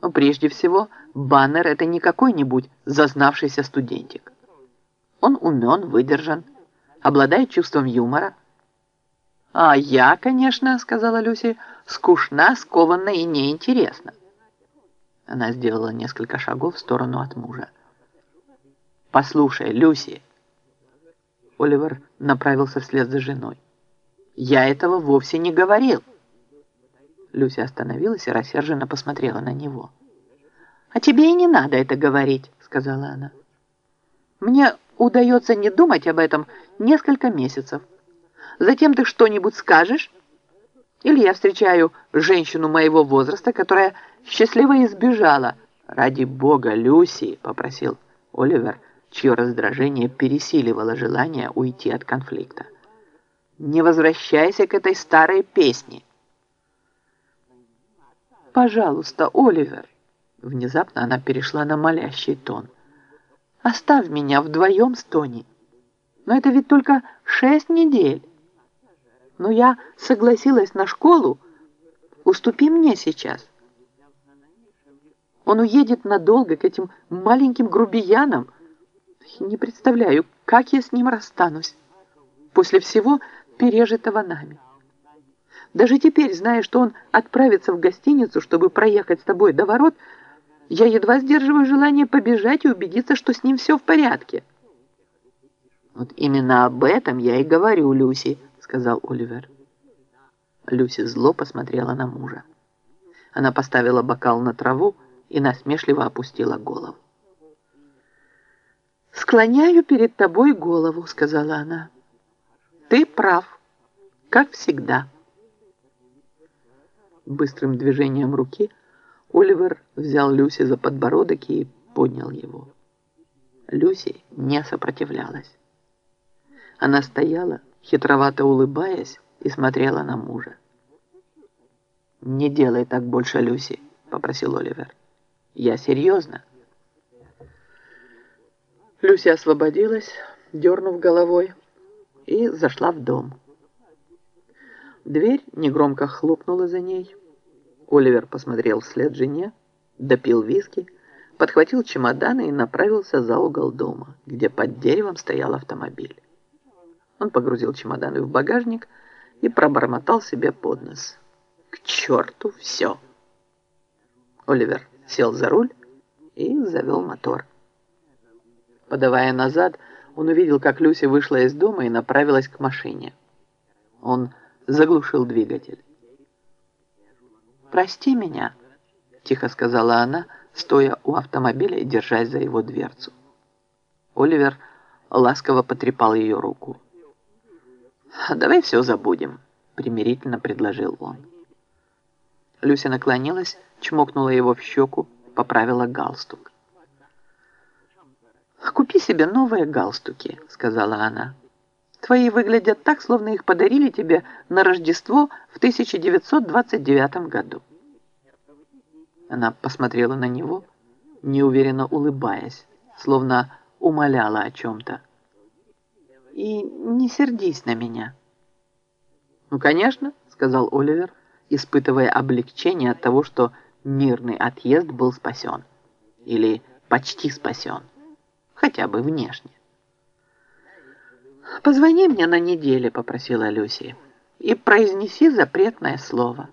Но прежде всего, Баннер это не какой-нибудь зазнавшийся студентик. Он умен, выдержан, обладает чувством юмора. «А я, конечно, — сказала Люси, — скучна, скованна и неинтересна». Она сделала несколько шагов в сторону от мужа. «Послушай, Люси!» Оливер направился вслед за женой. «Я этого вовсе не говорил!» Люся остановилась и рассерженно посмотрела на него. «А тебе и не надо это говорить», — сказала она. «Мне удается не думать об этом несколько месяцев. Затем ты что-нибудь скажешь? Или я встречаю женщину моего возраста, которая счастливо избежала. Ради бога, Люси, — попросил Оливер, чье раздражение пересиливало желание уйти от конфликта. Не возвращайся к этой старой песне. «Пожалуйста, Оливер!» Внезапно она перешла на молящий тон. «Оставь меня вдвоем с Тони. Но это ведь только шесть недель. Но я согласилась на школу. Уступи мне сейчас. Он уедет надолго к этим маленьким грубиянам. Не представляю, как я с ним расстанусь после всего пережитого нами». Даже теперь, зная, что он отправится в гостиницу, чтобы проехать с тобой до ворот, я едва сдерживаю желание побежать и убедиться, что с ним все в порядке. «Вот именно об этом я и говорю, Люси», — сказал Оливер. Люси зло посмотрела на мужа. Она поставила бокал на траву и насмешливо опустила голову. «Склоняю перед тобой голову», — сказала она. «Ты прав, как всегда». Быстрым движением руки Оливер взял Люси за подбородок и поднял его. Люси не сопротивлялась. Она стояла, хитровато улыбаясь, и смотрела на мужа. «Не делай так больше, Люси», — попросил Оливер. «Я серьезно». Люси освободилась, дернув головой, и зашла в дом. Дверь негромко хлопнула за ней. Оливер посмотрел вслед жене, допил виски, подхватил чемоданы и направился за угол дома, где под деревом стоял автомобиль. Он погрузил чемоданы в багажник и пробормотал себе под нос. «К черту все!» Оливер сел за руль и завел мотор. Подавая назад, он увидел, как Люси вышла из дома и направилась к машине. Он заглушил двигатель. «Прости меня», — тихо сказала она, стоя у автомобиля и держась за его дверцу. Оливер ласково потрепал ее руку. «Давай все забудем», — примирительно предложил он. Люся наклонилась, чмокнула его в щеку, поправила галстук. «Купи себе новые галстуки», — сказала она. Твои выглядят так, словно их подарили тебе на Рождество в 1929 году. Она посмотрела на него, неуверенно улыбаясь, словно умоляла о чем-то. «И не сердись на меня». «Ну, конечно», — сказал Оливер, испытывая облегчение от того, что мирный отъезд был спасен. Или почти спасен, хотя бы внешне. «Позвони мне на неделе», — попросила Люси, «и произнеси запретное слово».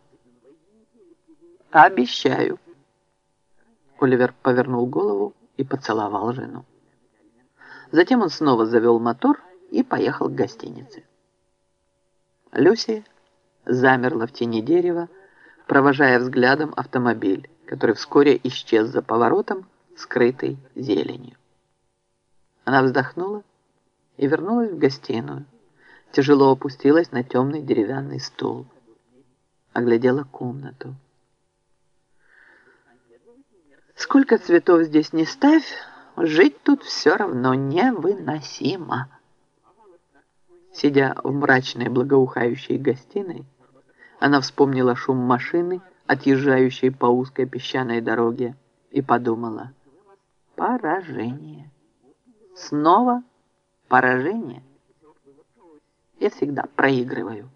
«Обещаю». Оливер повернул голову и поцеловал жену. Затем он снова завел мотор и поехал к гостинице. Люси замерла в тени дерева, провожая взглядом автомобиль, который вскоре исчез за поворотом, скрытый зеленью. Она вздохнула и вернулась в гостиную. Тяжело опустилась на темный деревянный стул. Оглядела комнату. Сколько цветов здесь не ставь, жить тут все равно невыносимо. Сидя в мрачной благоухающей гостиной, она вспомнила шум машины, отъезжающей по узкой песчаной дороге, и подумала, поражение. Снова поражение. Я всегда проигрываю.